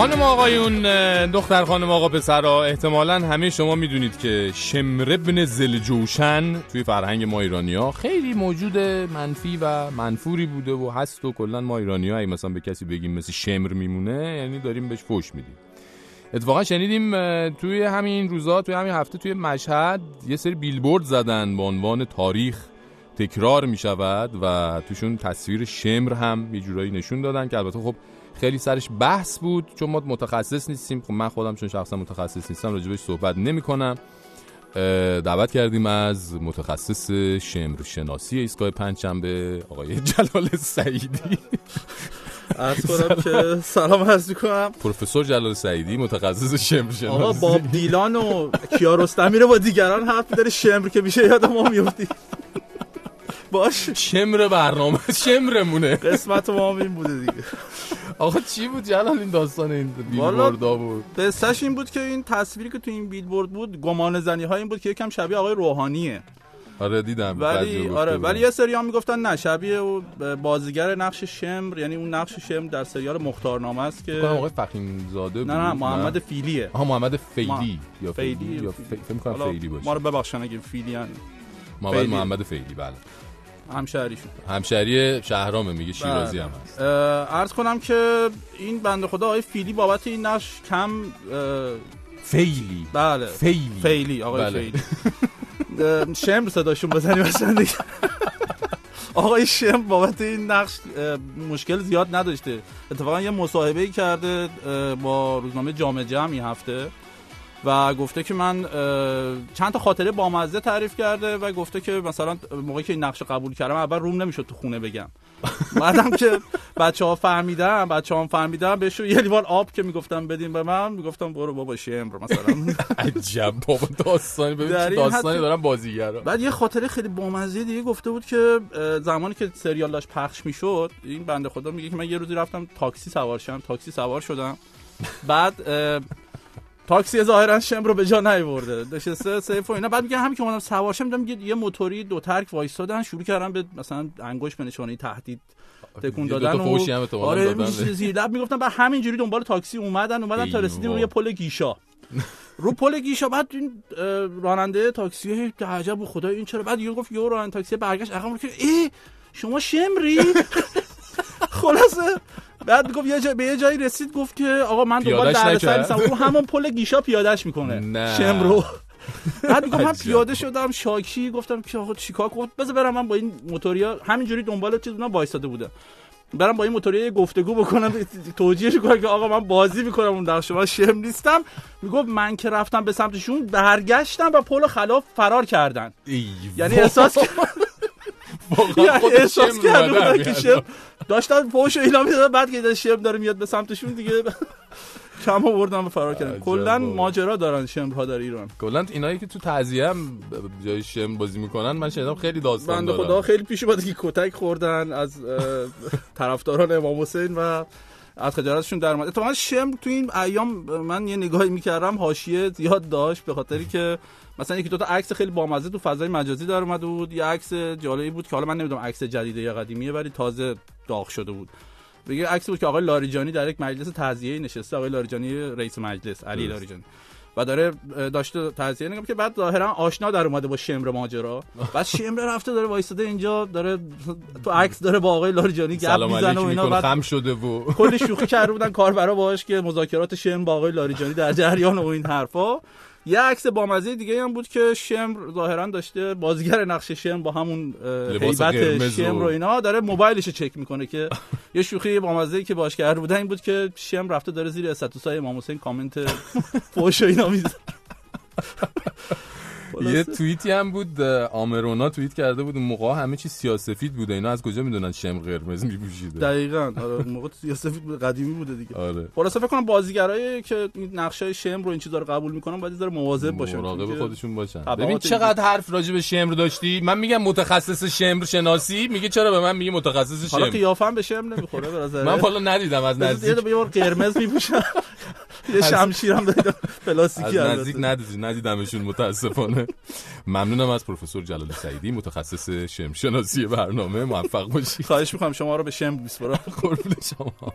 خانم آقایون دختر خانم آقا پسرا احتمالا همه شما می‌دونید که شمر ابن زلجوشن توی فرهنگ ما ایرانی ها خیلی موجود منفی و منفوری بوده و هست و کلا ما ایرانی ها مثلا به کسی بگیم مثل شمر میمونه یعنی داریم بهش فوش میدیم. اتفاقا شنیدیم توی همین روزا توی همین هفته توی مشهد یه سری بیلبورد زدن به عنوان تاریخ. تکرار می شود و توشون تصویر شمر هم یه جورایی نشون دادن که البته خب خیلی سرش بحث بود چون ما متخصص نیستیم. خب من خودم چون شخصا متخصص نیستم راجبش صحبت نمی کنم دعوت کردیم از متخصص شمر شناسی ایستگاه پنجشنبه آقای جلال سعیدی. از کنم که سلام عرض کنم پروفسور جلال سعیدی متخصص شمر شناسی آقا باب دیلان و کیارستمی رو با دیگران حرف داره شمر که میشه یاد ما میفتی باش. شمر برنامه شمرمونه. قسمت ما هم این بوده دیگه. آقا چی بود؟ جلال این داستان این بیلبوردا بود. قصهش این بود که این تصویری که تو این بیلبورد بود گمان زنی ها این بود که یکم شبیه آقای روحانیه. آره دیدم. ولی آره ولی یه سری هم می‌گفتن نه شبیه بازیگر نقش شمر یعنی اون نقش شمر در سریال مختارنامه است که آقای فخیم زاده بود نه؟ نه محمد فیلیه. آها محمد فیلی. یا فیلی یا فکر کنم فیلی باشه. ما رو ببخشن اگه فیلی یعنی محمد محمد فیلی بله. همشهریشون. همشهری شهرامه میگه شیرازی هم هست. عرض کنم که این بنده خدا آقای فیلی بابت این نقش کم فیلی. بله. فیلی. فیلی آقای بله. فیلی. شمر صداشون بزنیم اصلا دیگه. آقای شم بابت این نقش مشکل زیاد نداشته. اتفاقا یه مصاحبه کرده با روزنامه جامعه جمعی هفته. و گفته که من چند تا خاطره بامزه تعریف کرده و گفته که مثلا موقعی که این نقش قبول کردم اول روم نمی‌شد تو خونه بگم. بعدم که بچه ها فهمیدن بچه ها فهمیدن بهشون یه لیوان آب که می‌گفتم بدیم به من می‌گفتم برو بابا شمر مثلا. عجب بابا داستانی ببین داستانی دارم بازیگرا. بعد یه خاطره خیلی بامزه دیگه گفته بود که زمانی که سریال داشت پخش می‌شد این بنده خدا میگه که من یه روزی رفتم تاکسی سوار شدم تاکسی سوار شدم. بعد تاکسی ظاهرا شم رو به جا نیورده. نشسته سیف و اینا. بعد میگه همین که اومدم سوار شدم دیدم یه موتوری دو ترک وایسادن شروع کردن به مثلا انگشت به نشانه تهدید تکون دادن و آره زیر لب می‌گفتن بعد همینجوری دنبال تاکسی اومدن اومدن تا رسیدیم روی پل گیشا. رو پل گیشا بعد این راننده تاکسی عجب خدا این چرا؟ بعد یه گفت یه راننده تاکسی برگشت. عقب که ای شما شمری؟ خلاصه بعد گفت یه جا... به یه جایی رسید گفت که آقا من دنبال دردسر نیستم رو همون پل گیشا پیادهش می‌کنه. شم رو بعد میگم من پیاده شدم شاکی. گفتم که آقا چیکار گفت بذار برم من با این موتوریا همینجوری دنبال چیز اونم وایساده بوده برم با این موتوری گفتگو بکنم توجیهش کنم که آقا من بازی می‌کنم اون در شما شم نیستم. می‌گفت من که رفتم به سمتشون برگشتم و پل خلاف فرار کردن. یعنی احساس یعنی احساس کرده که شم داشتن فوش اینا می‌دادن بعد که شم داره میاد به سمتشون دیگه. کم آوردن و فرار کردن کلا ماجرا دارن شمرها در ایران کلا اینایی که تو تعزیه هم جای شم بازی می‌کنن من شنیدم خیلی داستان دارن. خدا خیلی پیش اومده که کتک خوردن از طرفداران امام حسین و از خجالتشون در اومد. اتفاقا شم تو این ایام من یه نگاهی می‌کردم حاشیه زیاد داشت به خاطری که مثلا یکی دو تا عکس خیلی بامزه تو فضای مجازی در اومده بود. یه عکس جالبی بود که حالا من نمی‌دونم عکس جدیده یا قدیمیه ولی تازه داغ شده بود. بگه عکس بود که آقای لاریجانی در یک مجلس تعزیه نشسته. آقای لاریجانی رئیس مجلس علی لاریجانی. و داره داشته تعزیه نگم که بعد ظاهرا آشنا در اومده با شمر ماجرا. بعد شمر رفته داره وایساده اینجا داره تو عکس داره با آقای لاریجانی گپ می‌زنه و اینا. بعد خم شده و کلی شوخی کرده بودن کاربرا باهاش که مذاکرات شمر با آقای لاریجانی در جریان و این حرفا. یه عکس بامزه دیگه هم بود که شمر ظاهرا داشته بازیگر نقش شمر با همون هیبت شمر و اینا داره موبایلش چک می‌کنه که یه شوخی بامزه که باش کرده بودن این بود که شمر رفته داره زیر استاتوسای امام حسین کامنت فوش و اینا می‌ذاره. یه توییتی هم بود آمرونا توییت کرده بود اون موقع همه چی سیاسفید بوده اینا از کجا می‌دونن شم قرمز میپوشیده؟ دقیقاً. آره موقع سیاسفید قدیمی بوده دیگه. آره. خلاص فکر کنم بازیگرایی که نقشه شم رو این چیزا رو قبول می‌کنن باید ذره مواظب باشن مراقب خودشون باشن. ببین چقدر حرف راجع به شمر داشتی؟ من میگم متخصص شمر شناسی میگه چرا به من میگه متخصص شمر؟ حالا قیافم به شمر نمی‌خوره به نظر من حالا ندیدم از نزدیک. یه قرمز میپوشن یه شمشیر هم داره پلاستیکی از نزدیک ندیدم ندیدمشون متاسفانه. ممنونم از پروفسور جلال سعیدی متخصص شم شناسی برنامه. موفق باشید. خواهش می‌کنم شما رو به شم بسپارم قربون شما.